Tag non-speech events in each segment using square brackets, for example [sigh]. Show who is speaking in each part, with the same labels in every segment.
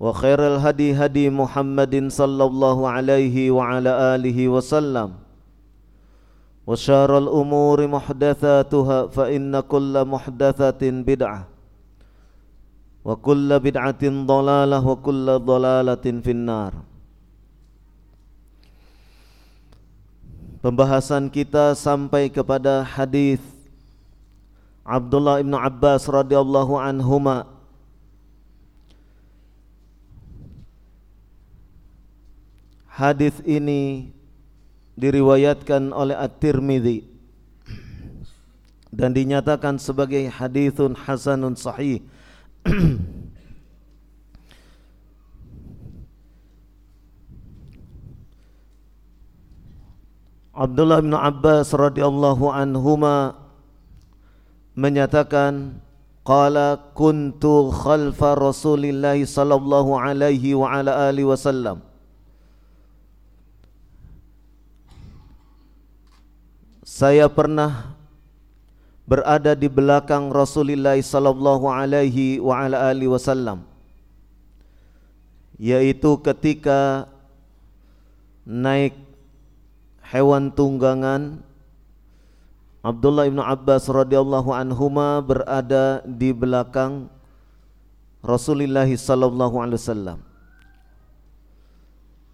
Speaker 1: وخير الهدي هدي محمد صلى الله عليه وعلى آله وسلم. وشار الأمور محدثاتها فإن كل محدثة بدعة وكل بدعة ضلالة وكل ضلالة في النار. Pembahasan kita sampai kepada hadis Abdullah ibn Abbas radhiyallahu anhuma. Hadis ini diriwayatkan oleh At-Tirmidzi dan dinyatakan sebagai hadithun hasanun sahih. [clears throat] Abdullah bin Abbas radhiyallahu anhuma menyatakan qala kuntu khalfa Rasulillah sallallahu alaihi wa ala alihi wasallam Saya pernah berada di belakang Rasulullah sallallahu alaihi wa ala alihi wasallam yaitu ketika naik hewan tunggangan Abdullah ibn Abbas radhiyallahu anhuma berada di belakang Rasulullah sallallahu alaihi wasallam.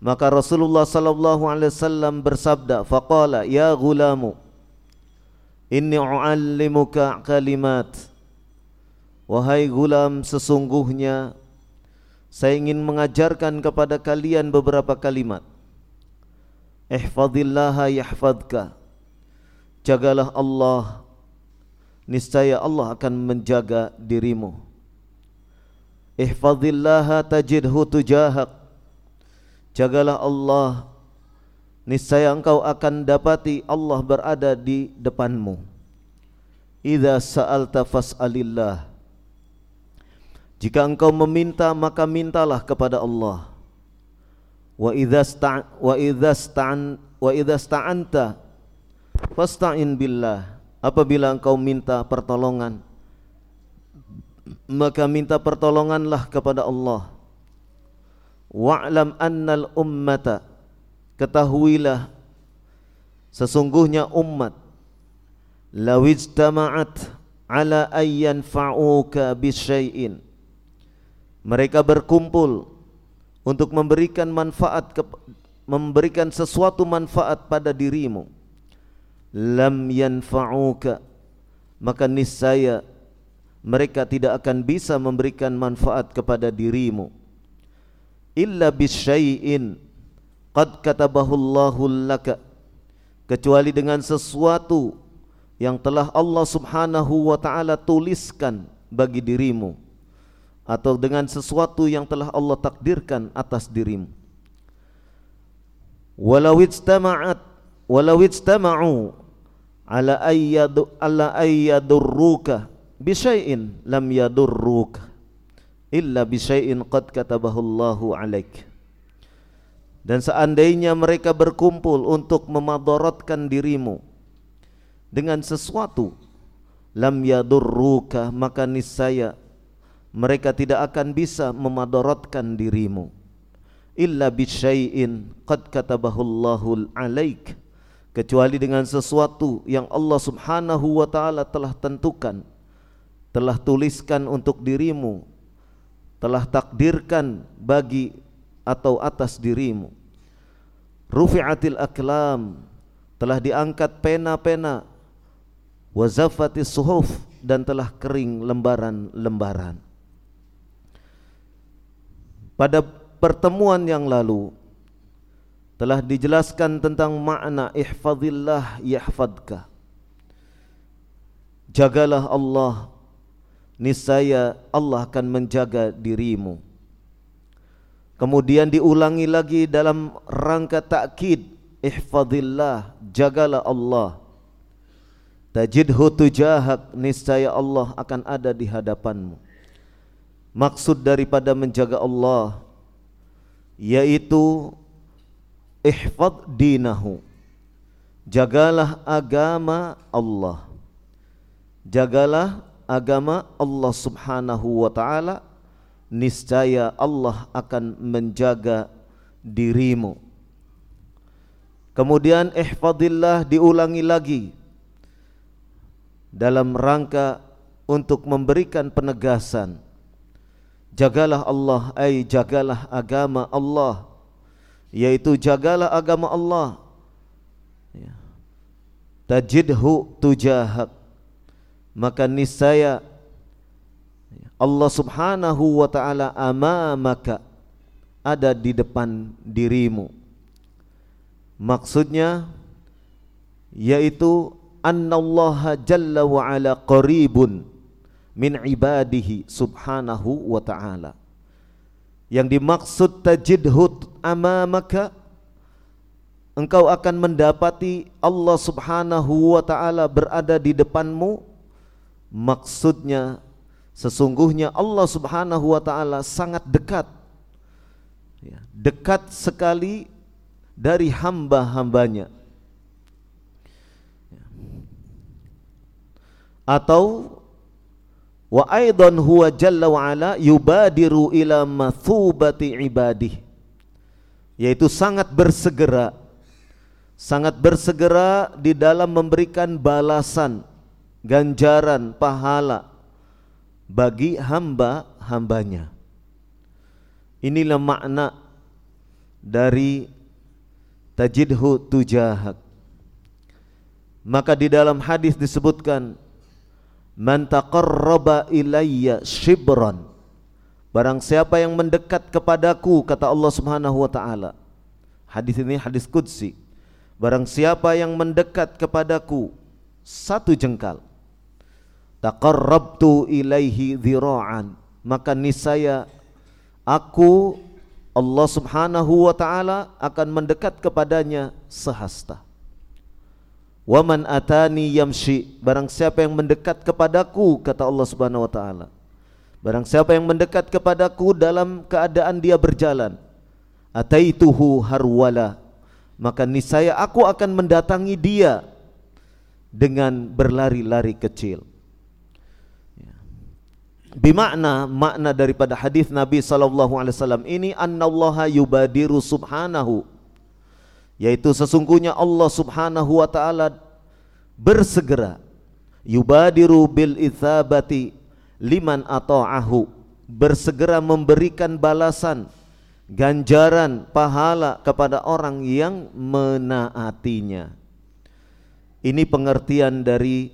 Speaker 1: Maka Rasulullah sallallahu alaihi wasallam bersabda faqala ya gulamu Inni u'allimuka kalimat. Wahai gulam sesungguhnya Saya ingin mengajarkan kepada kalian beberapa kalimat. Ihfadillaha yahfadka Jagalah Allah. Niscaya Allah akan menjaga dirimu. Ihfadillaha tajidhu tujahak. Jagalah Allah niscaya engkau akan dapati Allah berada di depanmu. Idza sa'alta fas'alillah. Jika engkau meminta maka mintalah kepada Allah. Wa idza sta' wa idza sta'an wa idza sta'anta fasta'in billah. Apabila engkau minta pertolongan maka minta pertolonganlah kepada Allah. Wa'lam annal ummata ketahuilah sesungguhnya umat lawijtama'at ala ayyan fa'uka bisyai'in. Mereka berkumpul untuk memberikan manfaat ke, memberikan sesuatu manfaat pada dirimu. Lam yanfa'uka maka niscaya mereka tidak akan bisa memberikan manfaat kepada dirimu. Illa bisyai'in qad katabahullahu laka. Kecuali dengan sesuatu yang telah Allah Subhanahu wa taala tuliskan bagi dirimu atau dengan sesuatu yang telah Allah takdirkan atas dirimu. Walau istama'at walau istama'u ala ayyadu ala ayyadurruka bi lam yadurruka illa bi syai'in qad katabahu Allahu dan seandainya mereka berkumpul untuk memadaratkan dirimu dengan sesuatu lam yadurruka maka niscaya mereka tidak akan bisa memadaratkan dirimu. Illa bisyai'in qad katabahu Allahu alaik. Kecuali dengan sesuatu yang Allah Subhanahu wa taala telah tentukan telah tuliskan untuk dirimu telah takdirkan bagi atau atas dirimu rufi'atil aklam telah diangkat pena-pena wazafatis suhuf dan telah kering lembaran-lembaran pada pertemuan yang lalu telah dijelaskan tentang makna ihfazillah yahfadka. Jagalah Allah, niscaya Allah akan menjaga dirimu. Kemudian diulangi lagi dalam rangka takkid ihfazillah, jagalah Allah. Tajidhu tujahak, niscaya Allah akan ada di hadapanmu. Maksud daripada menjaga Allah yaitu ihfad dinahu. Jagalah agama Allah. Jagalah agama Allah Subhanahu wa taala niscaya Allah akan menjaga dirimu. Kemudian ihfadillah diulangi lagi dalam rangka untuk memberikan penegasan. Jagalah Allah ay jagalah agama Allah yaitu jagalah agama Allah. Ya. tajidhu tujahak. Maka niscaya Allah Subhanahu wa taala amamaka ada di depan dirimu. Maksudnya yaitu annallaha jalla wa ala qaribun min ibadihi subhanahu wa ta'ala. Yang dimaksud tajidhud amamaka engkau akan mendapati Allah subhanahu wa ta'ala berada di depanmu. Maksudnya sesungguhnya Allah subhanahu wa ta'ala sangat dekat. Ya, dekat sekali dari hamba-hambanya. Ya. atau wa aidan huwa jalla wa ala yubadiru ila mathubati ibadih. Yaitu sangat bersegera sangat bersegera di dalam memberikan balasan ganjaran pahala bagi hamba-hambanya inilah makna dari tajidhu tujahak maka di dalam hadis disebutkan Man taqarraba ilayya shibran Barang siapa yang mendekat kepadaku kata Allah Subhanahu wa taala. Hadis ini hadis qudsi. Barang siapa yang mendekat kepadaku satu jengkal taqarrabtu ilaihi dhira'an maka niscaya aku Allah Subhanahu wa taala akan mendekat kepadanya sehasta. Waman atani yamshi barang siapa yang mendekat kepadaku kata Allah Subhanahu wa taala. Barang siapa yang mendekat kepadaku dalam keadaan dia berjalan ataituhu harwala maka niscaya aku akan mendatangi dia dengan berlari-lari kecil. Bimakna makna daripada hadis Nabi sallallahu alaihi wasallam ini annallaha yubadiru subhanahu. Yaitu sesungguhnya Allah Subhanahu wa taala bersegera yubadiru bil ithabati liman ata'ahu. Bersegera memberikan balasan ganjaran pahala kepada orang yang menaatinya. Ini pengertian dari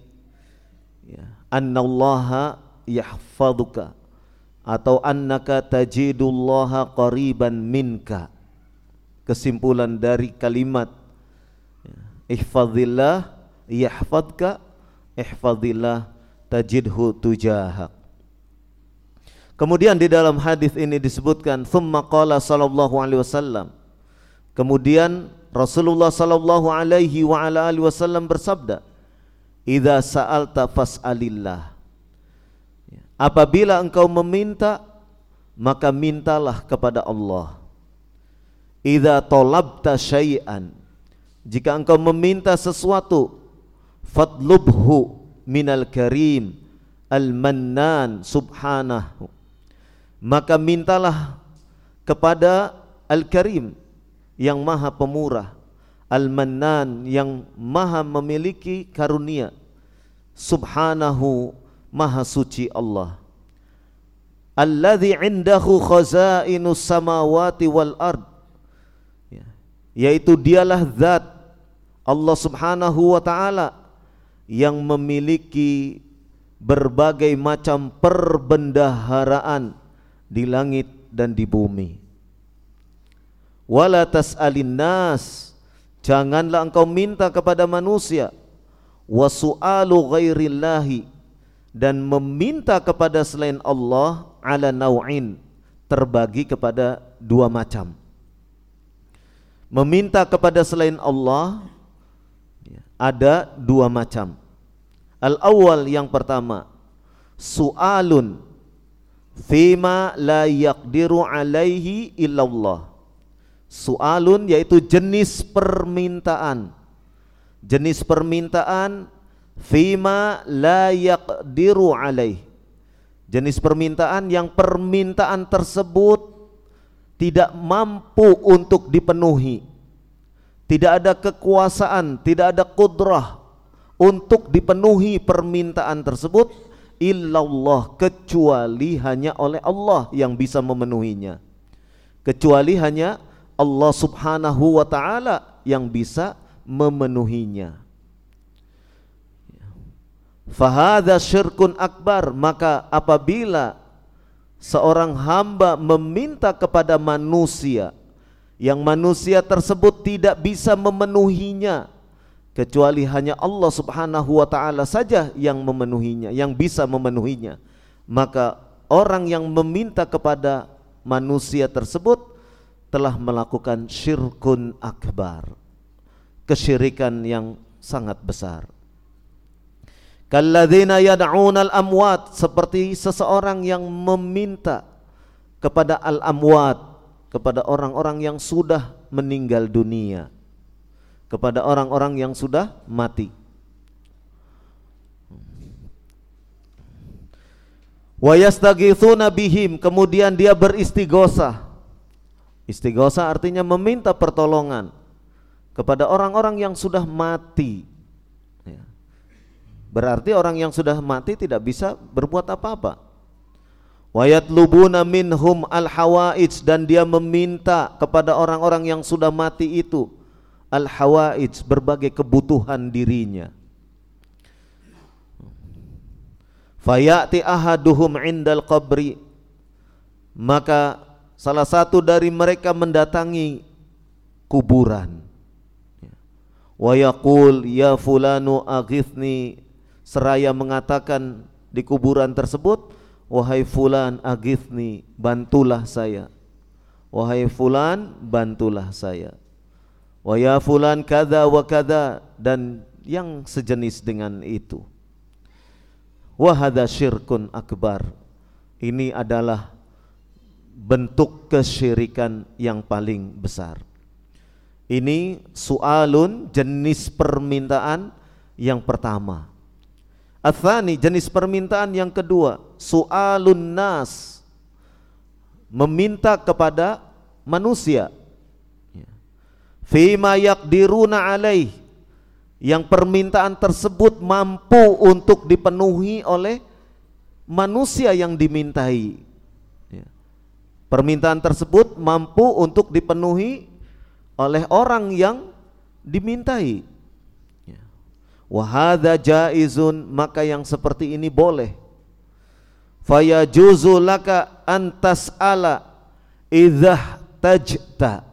Speaker 1: ya, annallaha yahfaduka atau annaka tajidullaha qariban minka kesimpulan dari kalimat ihfazillah yahfadka ihfazillah tajidhu tujahak Kemudian di dalam hadis ini disebutkan thumma qala sallallahu alaihi wasallam. Kemudian Rasulullah sallallahu alaihi wa ala alihi wasallam bersabda, "Idza sa'alta fas'alillah." Apabila engkau meminta, maka mintalah kepada Allah. Idza talabta syai'an. Jika engkau meminta sesuatu, fadlubhu minal karim al-mannan subhanahu maka mintalah kepada Al-Karim yang maha pemurah Al-Mannan yang maha memiliki karunia Subhanahu maha suci Allah Alladhi indahu khazainus samawati wal ard ya. Yaitu dialah zat Allah subhanahu wa ta'ala Yang memiliki berbagai macam perbendaharaan di langit dan di bumi. Wala tas'alin nas, janganlah engkau minta kepada manusia. Wa su'alu ghairillahi dan meminta kepada selain Allah ala nau'in terbagi kepada dua macam. Meminta kepada selain Allah ada dua macam. Al awal yang pertama su'alun fima la yaqdiru alaihi illallah Su'alun yaitu jenis permintaan Jenis permintaan Fima la yaqdiru alaih. Jenis permintaan yang permintaan tersebut Tidak mampu untuk dipenuhi. Tidak ada kekuasaan, tidak ada kudrah Untuk dipenuhi permintaan tersebut illallah kecuali hanya oleh Allah yang bisa memenuhinya. Kecuali hanya Allah Subhanahu wa taala yang bisa memenuhinya fahadha syirkun akbar maka apabila seorang hamba meminta kepada manusia yang manusia tersebut tidak bisa memenuhinya kecuali hanya Allah Subhanahu wa taala saja yang memenuhinya, yang bisa memenuhinya. Maka orang yang meminta kepada manusia tersebut telah melakukan syirkun akbar. Kesyirikan yang sangat besar. Kalladzina yad'unal amwat seperti seseorang yang meminta kepada al-amwat, kepada orang-orang yang sudah meninggal dunia kepada orang-orang yang sudah mati. Wa yastaghithuna bihim, kemudian dia beristighosa. Istighosa artinya meminta pertolongan kepada orang-orang yang sudah mati. Berarti orang yang sudah mati tidak bisa berbuat apa-apa. Wayat lubuna minhum al hawaij dan dia meminta kepada orang-orang yang sudah mati itu al-hawaij berbagai kebutuhan dirinya fayati ahaduhum indal qabri maka salah satu dari mereka mendatangi kuburan wa yaqul ya fulanu aghithni seraya mengatakan di kuburan tersebut wahai fulan aghithni bantulah saya. Wahai fulan bantulah saya. Wa ya fulan kada wa kada dan yang sejenis dengan itu. Wa hadza syirkun akbar. Ini adalah bentuk kesyirikan yang paling besar. Ini soalun jenis permintaan yang pertama Athani jenis permintaan yang kedua soalun nas meminta kepada manusia fima yaqdiruna alaih yang permintaan tersebut mampu untuk dipenuhi oleh manusia yang dimintai ya. permintaan tersebut mampu untuk dipenuhi oleh orang yang dimintai ya. Wahada jaizun maka yang seperti ini boleh. Fayajuzu laka antas ala idzah tajta.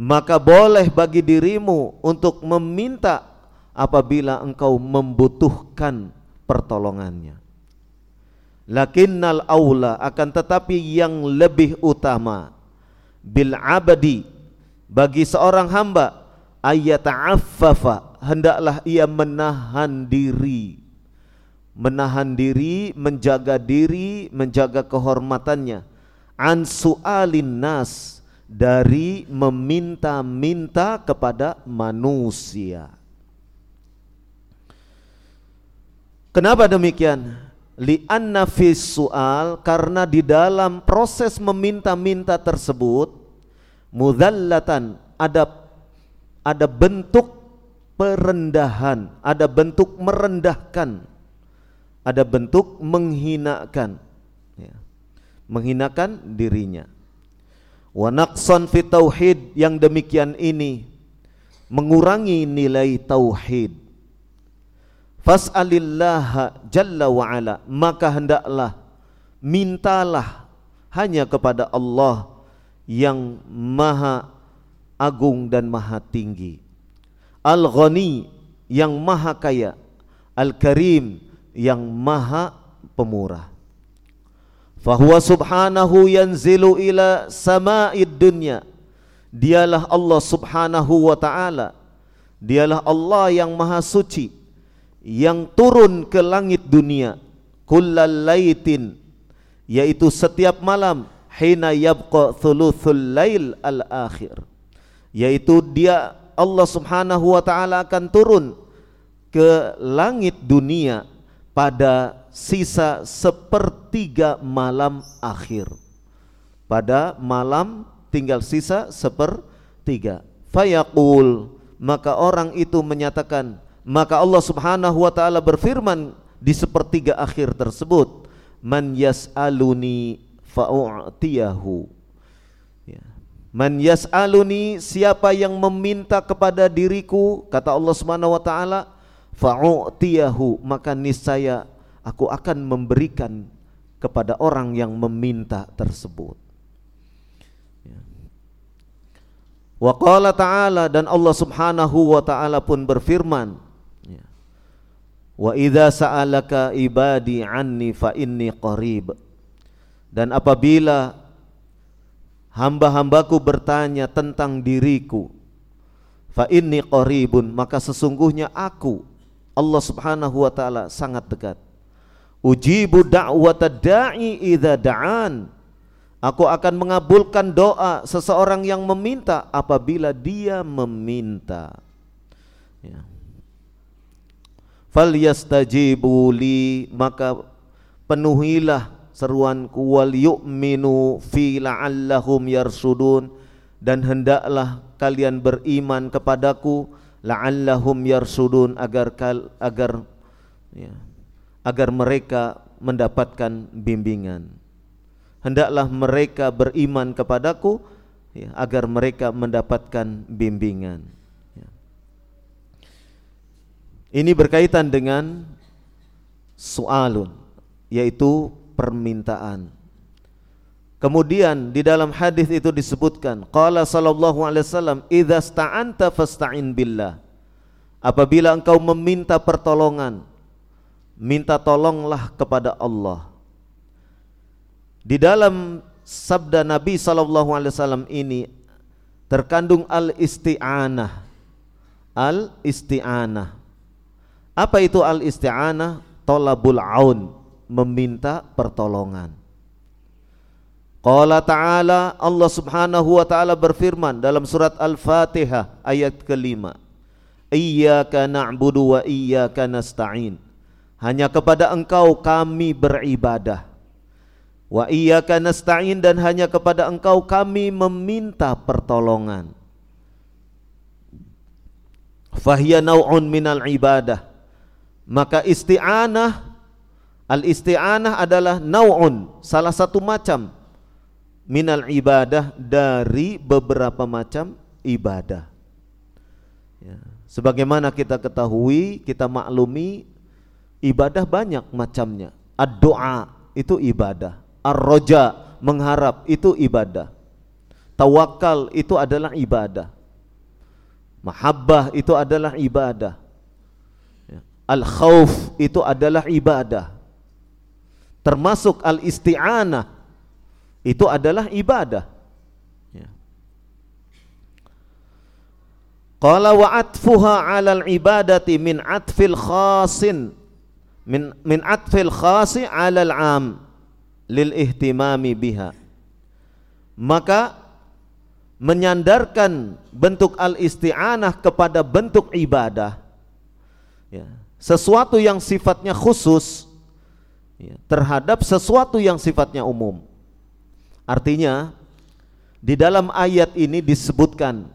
Speaker 1: Maka boleh bagi dirimu untuk meminta apabila engkau membutuhkan pertolongannya. lakinnal aula akan tetapi yang lebih utama. Bil abadi bagi seorang hamba ayata'affafa hendaklah ia menahan diri. Menahan diri menjaga diri menjaga kehormatannya. An su'alin nas dari meminta-minta kepada manusia. Kenapa demikian? li'anna fi su'al karena di dalam proses meminta-minta tersebut mudallatan ada ada bentuk perendahan, ada bentuk merendahkan, ada bentuk menghinakan, ya. menghinakan dirinya. Wa naqsan fi tauhid. Yang demikian ini mengurangi nilai tauhid. Fas'alillah jalla wa ala. Maka hendaklah mintalah hanya kepada Allah yang maha agung dan maha tinggi Al-Ghani yang maha kaya. Al-Karim yang maha pemurah. Fahuwa subhanahu yanzilu ila sama'id dunya. Dialah Allah subhanahu wa ta'ala. Dialah Allah yang maha suci yang turun ke langit dunia kullal laitin yaitu setiap malam hina yabqa thuluthul lail al akhir yaitu dia Allah Subhanahu wa taala akan turun ke langit dunia pada sisa sepertiga malam akhir pada malam tinggal sisa sepertiga fayaqul maka orang itu menyatakan maka Allah Subhanahu wa taala berfirman di sepertiga akhir tersebut, "Man yas'aluni fa'u'tiyahu." Ya. Man yas'aluni siapa yang meminta kepada diriku, kata Allah Subhanahu wa taala, fa'u'tiyahu, maka niscaya aku akan memberikan kepada orang yang meminta tersebut. Ya. Wa qala ta'ala dan Allah Subhanahu wa taala pun berfirman, Wa idza sa'alaka ibadi anni fa inni qarib. Dan apabila hamba-hambaku bertanya tentang diriku, fa inni qaribun, maka sesungguhnya aku Allah Subhanahu wa taala sangat dekat. Ujibu da'wata da'i idza da'an. Aku akan mengabulkan doa seseorang yang meminta apabila dia meminta. Ya falyastajibu maka penuhilah seruanku wal yu'minu fi la'allahum yarsudun dan hendaklah kalian beriman kepadaku la'allahum yarsudun agar agar ya, agar mereka mendapatkan bimbingan. Hendaklah mereka beriman kepadaku ya, agar mereka mendapatkan bimbingan. Ini berkaitan dengan soalun, yaitu permintaan. Kemudian di dalam hadis itu disebutkan, qala sallallahu alaihi wasallam, "Idza sta'anta fasta'in billah." Apabila engkau meminta pertolongan, minta tolonglah kepada Allah. Di dalam sabda Nabi sallallahu alaihi wasallam ini terkandung al-isti'anah. Al-isti'anah apa itu al-isti'anah? Tolabul aun, meminta pertolongan. Qala ta'ala Allah subhanahu wa ta'ala berfirman dalam surat Al-Fatihah ayat kelima. Iyaka na'budu wa iyaka nasta'in. Hanya kepada engkau kami beribadah. Wa iyaka nasta'in dan hanya kepada engkau kami meminta pertolongan. Fahya naw'un minal ibadah. Maka isti'anah al-isti'anah adalah nau'un, salah satu macam minal ibadah dari beberapa macam ibadah. Ya. Sebagaimana kita ketahui, kita maklumi ibadah banyak macamnya. Ad-doa itu ibadah. Ar-roja mengharap itu ibadah. Tawakal itu adalah ibadah. Mahabbah itu adalah ibadah. Al-khawf itu adalah ibadah. Termasuk al-isti'anah itu adalah ibadah. Ya. Qala wa atfuha 'alal ibadati min atfil khasin min min atfil khasi 'alal 'am lil ihtimami biha. Maka menyandarkan bentuk al-isti'anah kepada bentuk ibadah ya, sesuatu yang sifatnya khusus terhadap sesuatu yang sifatnya umum. Artinya di dalam ayat ini disebutkan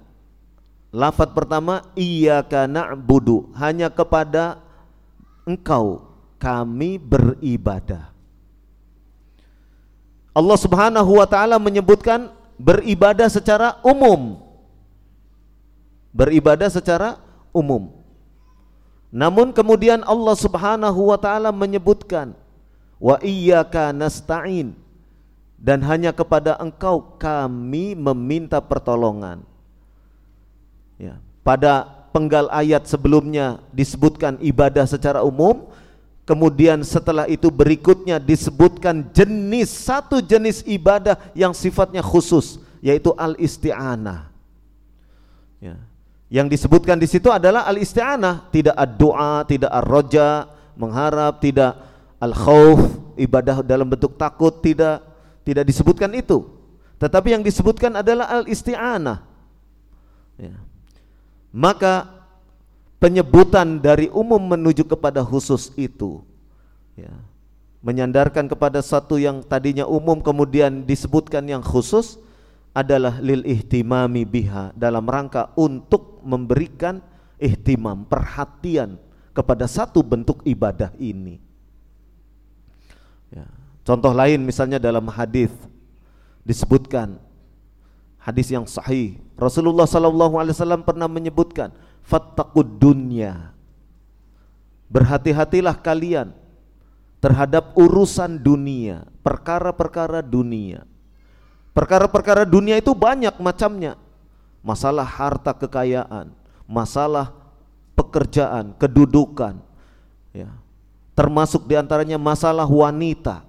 Speaker 1: lafaz pertama iyyaka na'budu hanya kepada engkau kami beribadah. Allah Subhanahu wa taala menyebutkan beribadah secara umum. Beribadah secara umum. Namun kemudian Allah Subhanahu wa taala menyebutkan wa iyyaka nasta'in dan hanya kepada engkau kami meminta pertolongan. Ya, pada penggal ayat sebelumnya disebutkan ibadah secara umum, kemudian setelah itu berikutnya disebutkan jenis satu jenis ibadah yang sifatnya khusus yaitu al-isti'anah. Ya. Yang disebutkan di situ adalah al-isti'anah, tidak ad-doa, tidak ar-roja, mengharap, tidak al-khauf, ibadah dalam bentuk takut, tidak tidak disebutkan itu. Tetapi yang disebutkan adalah al-isti'anah. Ya. Maka penyebutan dari umum menuju kepada khusus itu ya, menyandarkan kepada satu yang tadinya umum kemudian disebutkan yang khusus adalah lil ihtimami biha dalam rangka untuk memberikan ihtimam perhatian kepada satu bentuk ibadah ini Ya. Contoh lain misalnya dalam hadis disebutkan hadis yang sahih. Rasulullah wasallam pernah menyebutkan fattaqud dunya. Berhati-hatilah kalian terhadap urusan dunia perkara-perkara dunia. Perkara-perkara dunia itu banyak macamnya. Masalah harta kekayaan masalah pekerjaan kedudukan ya termasuk di antaranya masalah wanita.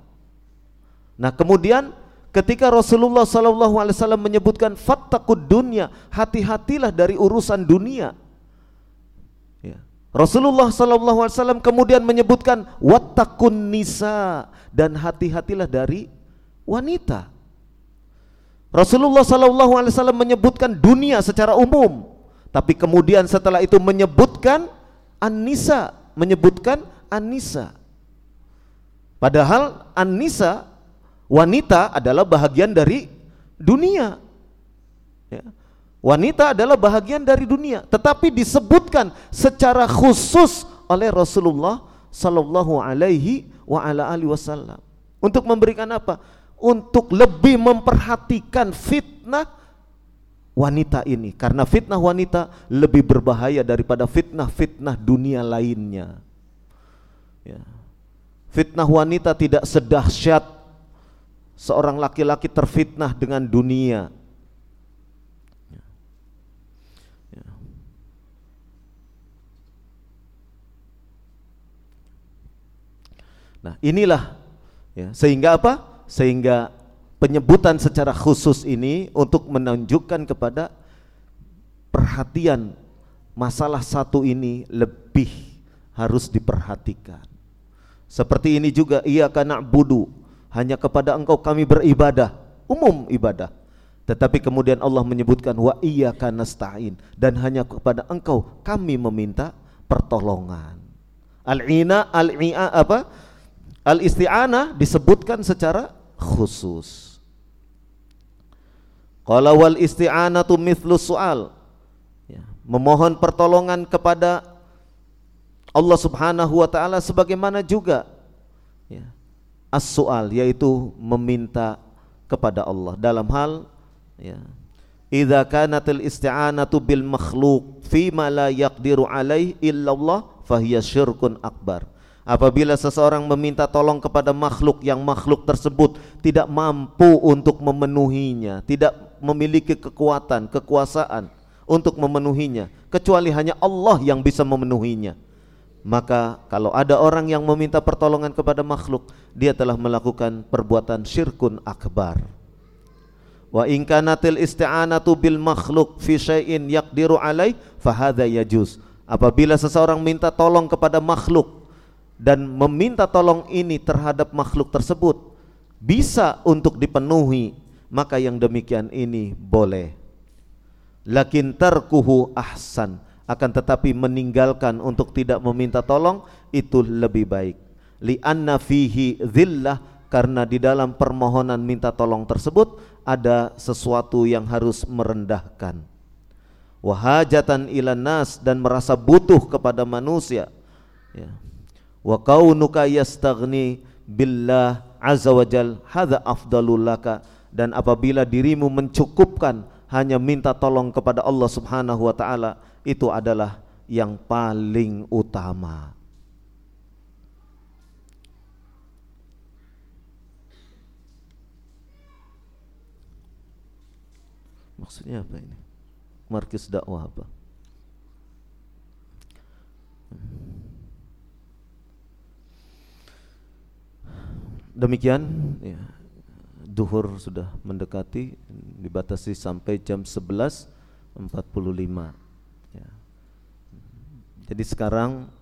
Speaker 1: Nah kemudian ketika Rasulullah Wasallam menyebutkan fattakud dunia, hati-hatilah dari urusan dunia. Ya. Rasulullah Wasallam kemudian menyebutkan wattakun nisa dan hati-hatilah dari wanita. Rasulullah Wasallam menyebutkan dunia secara umum, tapi kemudian setelah itu menyebutkan an-nisa, menyebutkan Anissa. Padahal Anissa wanita adalah bahagian dari dunia. Ya. Wanita adalah bahagian dari dunia, tetapi disebutkan secara khusus oleh Rasulullah Sallallahu Alaihi wa ala alihi Wasallam untuk memberikan apa? Untuk lebih memperhatikan fitnah wanita ini, karena fitnah wanita lebih berbahaya daripada fitnah-fitnah dunia lainnya. Ya. Fitnah wanita tidak sedahsyat seorang laki-laki terfitnah dengan dunia. Ya. Ya. Nah, inilah ya, sehingga apa? Sehingga penyebutan secara khusus ini untuk menunjukkan kepada perhatian masalah satu ini lebih harus diperhatikan. Seperti ini juga ia karena budu hanya kepada engkau kami beribadah umum ibadah. Tetapi kemudian Allah menyebutkan wa iyyaka nasta'in dan hanya kepada engkau kami meminta pertolongan. Al-ina al-ia apa? Al-isti'anah disebutkan secara khusus. Qala wal isti'anatu mithlu su'al. Ya, memohon pertolongan kepada Allah Subhanahu wa taala sebagaimana juga ya, as-su'al yaitu meminta kepada Allah. Dalam hal ya idza kanatil isti'anatu bil makhluq fi ma la yaqdiru alaih illallah fahiya syirkun akbar. Apabila seseorang meminta tolong kepada makhluk yang makhluk tersebut tidak mampu untuk memenuhinya tidak memiliki kekuatan kekuasaan untuk memenuhinya kecuali hanya Allah yang bisa memenuhinya maka kalau ada orang yang meminta pertolongan kepada makhluk dia telah melakukan perbuatan syirkun akbar. Wa in kanatil isti'anatu bil makhluk fi syai'in yaqdiru alai fahadha yajuz. Apabila seseorang minta tolong kepada makhluk dan meminta tolong ini terhadap makhluk tersebut bisa untuk dipenuhi maka yang demikian ini boleh. Lakin tarkuhu ahsan akan tetapi meninggalkan untuk tidak meminta tolong itu lebih baik. Li'anna fihi dhillah karena di dalam permohonan minta tolong tersebut ada sesuatu yang harus merendahkan. Wahajatan ilan nas dan merasa butuh kepada manusia. Ya. wa kaunuka yastaghni billah azza wajal hadza afdalul laka dan apabila dirimu mencukupkan hanya minta tolong kepada Allah Subhanahu wa taala itu adalah yang paling utama. Maksudnya apa ini? Markis dakwah apa? Demikian ya. Duhur sudah mendekati dibatasi sampai jam 11.45 Ya. Jadi sekarang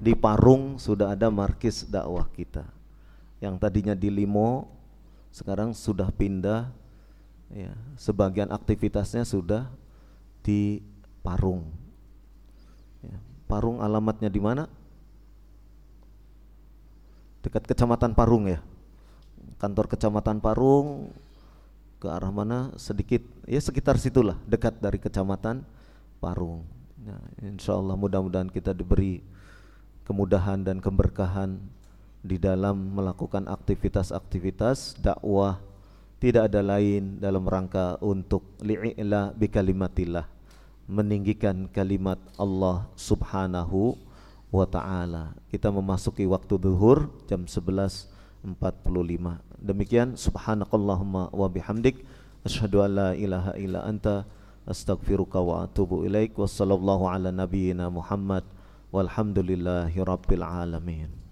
Speaker 1: di Parung sudah ada markis dakwah kita. Yang tadinya di Limo sekarang sudah pindah ya, sebagian aktivitasnya sudah di Parung. Ya, Parung alamatnya di mana? Dekat Kecamatan Parung ya. Kantor Kecamatan Parung ke arah mana sedikit ya sekitar situlah dekat dari kecamatan Parung. Nah, insya Allah mudah-mudahan kita diberi kemudahan dan keberkahan di dalam melakukan aktivitas-aktivitas dakwah tidak ada lain dalam rangka untuk li'ila bi kalimatillah meninggikan kalimat Allah Subhanahu wa taala. Kita memasuki waktu zuhur jam 11.45. Demikian subhanakallahumma wa bihamdik asyhadu an la ilaha illa anta astaghfiruka wa atubu ilaik wa sallallahu ala nabiyyina Muhammad walhamdulillahi rabbil alamin